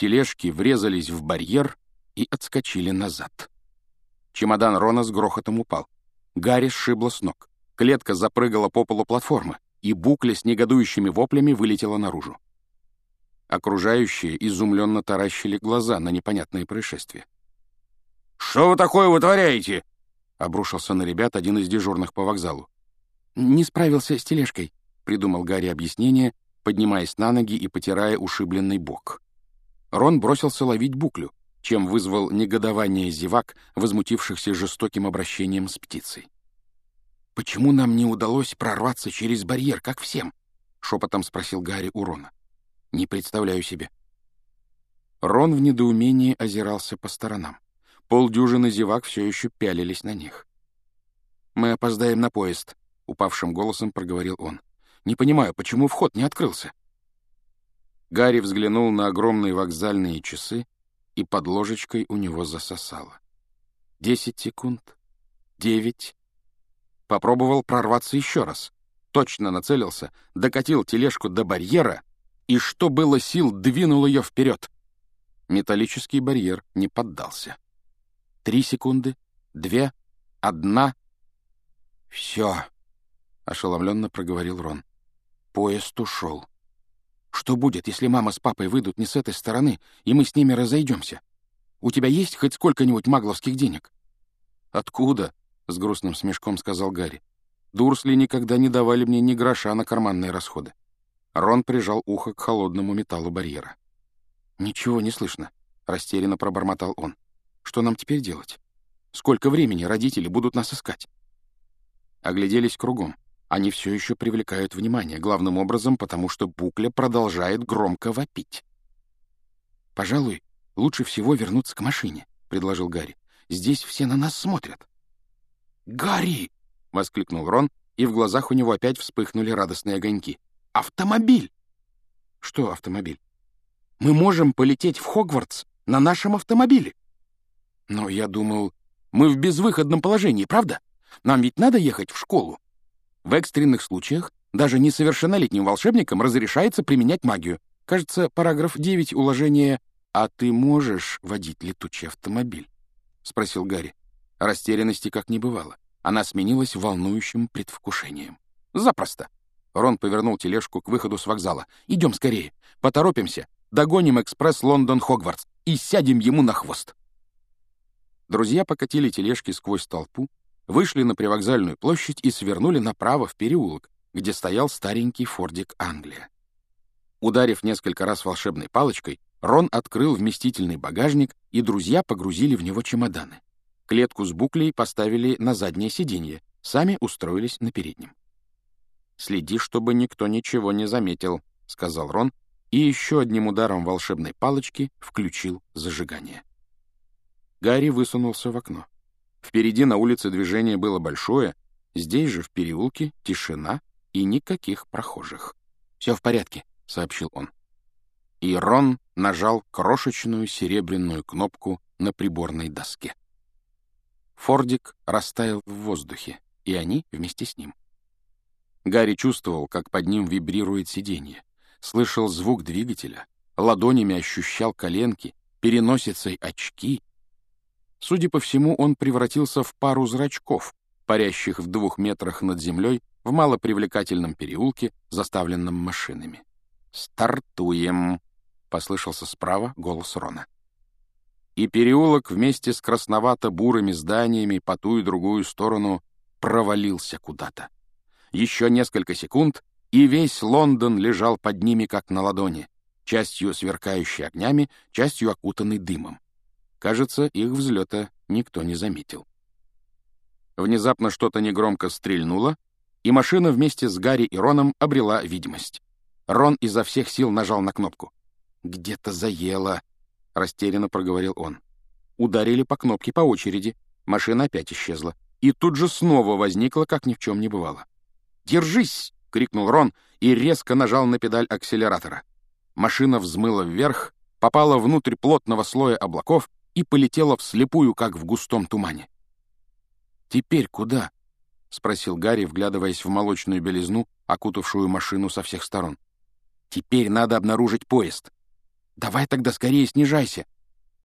тележки врезались в барьер и отскочили назад. Чемодан Рона с грохотом упал. Гарри сшибло с ног. Клетка запрыгала по полу платформы, и букля с негодующими воплями вылетела наружу. Окружающие изумленно таращили глаза на непонятное происшествие. «Что вы такое вытворяете?» — обрушился на ребят один из дежурных по вокзалу. «Не справился с тележкой», — придумал Гарри объяснение, поднимаясь на ноги и потирая ушибленный бок. Рон бросился ловить буклю, чем вызвал негодование зевак, возмутившихся жестоким обращением с птицей. «Почему нам не удалось прорваться через барьер, как всем?» — шепотом спросил Гарри у Рона. «Не представляю себе». Рон в недоумении озирался по сторонам. Полдюжины зевак все еще пялились на них. «Мы опоздаем на поезд», — упавшим голосом проговорил он. «Не понимаю, почему вход не открылся?» Гарри взглянул на огромные вокзальные часы, и под ложечкой у него засосало. Десять секунд. Девять. Попробовал прорваться еще раз. Точно нацелился, докатил тележку до барьера и, что было сил, двинул ее вперед. Металлический барьер не поддался. Три секунды, две, одна. «Все», — ошеломленно проговорил Рон. Поезд ушел. Что будет, если мама с папой выйдут не с этой стороны, и мы с ними разойдемся? У тебя есть хоть сколько-нибудь магловских денег?» «Откуда?» — с грустным смешком сказал Гарри. «Дурсли никогда не давали мне ни гроша на карманные расходы». Рон прижал ухо к холодному металлу барьера. «Ничего не слышно», — растерянно пробормотал он. «Что нам теперь делать? Сколько времени родители будут нас искать?» Огляделись кругом. Они все еще привлекают внимание, главным образом, потому что букля продолжает громко вопить. «Пожалуй, лучше всего вернуться к машине», — предложил Гарри. «Здесь все на нас смотрят». «Гарри!» — воскликнул Рон, и в глазах у него опять вспыхнули радостные огоньки. «Автомобиль!» «Что автомобиль?» «Мы можем полететь в Хогвартс на нашем автомобиле». «Но я думал, мы в безвыходном положении, правда? Нам ведь надо ехать в школу». В экстренных случаях даже несовершеннолетним волшебникам разрешается применять магию. Кажется, параграф 9 уложения «А ты можешь водить летучий автомобиль?» — спросил Гарри. Растерянности как не бывало. Она сменилась волнующим предвкушением. «Запросто!» Рон повернул тележку к выходу с вокзала. «Идем скорее. Поторопимся. Догоним экспресс Лондон-Хогвартс и сядем ему на хвост». Друзья покатили тележки сквозь толпу, вышли на привокзальную площадь и свернули направо в переулок, где стоял старенький фордик Англия. Ударив несколько раз волшебной палочкой, Рон открыл вместительный багажник, и друзья погрузили в него чемоданы. Клетку с буклей поставили на заднее сиденье, сами устроились на переднем. «Следи, чтобы никто ничего не заметил», — сказал Рон, и еще одним ударом волшебной палочки включил зажигание. Гарри высунулся в окно. Впереди на улице движение было большое, здесь же в переулке тишина и никаких прохожих. «Все в порядке», — сообщил он. И Рон нажал крошечную серебряную кнопку на приборной доске. Фордик растаял в воздухе, и они вместе с ним. Гарри чувствовал, как под ним вибрирует сиденье, слышал звук двигателя, ладонями ощущал коленки, переносицей очки Судя по всему, он превратился в пару зрачков, парящих в двух метрах над землей в малопривлекательном переулке, заставленном машинами. «Стартуем!» — послышался справа голос Рона. И переулок вместе с красновато-бурыми зданиями по ту и другую сторону провалился куда-то. Еще несколько секунд, и весь Лондон лежал под ними, как на ладони, частью сверкающий огнями, частью окутанный дымом. Кажется, их взлета никто не заметил. Внезапно что-то негромко стрельнуло, и машина вместе с Гарри и Роном обрела видимость. Рон изо всех сил нажал на кнопку. «Где-то заело», — растерянно проговорил он. Ударили по кнопке по очереди, машина опять исчезла. И тут же снова возникла, как ни в чем не бывало. «Держись!» — крикнул Рон и резко нажал на педаль акселератора. Машина взмыла вверх, попала внутрь плотного слоя облаков и полетела вслепую, как в густом тумане. «Теперь куда?» — спросил Гарри, вглядываясь в молочную белизну, окутавшую машину со всех сторон. «Теперь надо обнаружить поезд». «Давай тогда скорее снижайся»,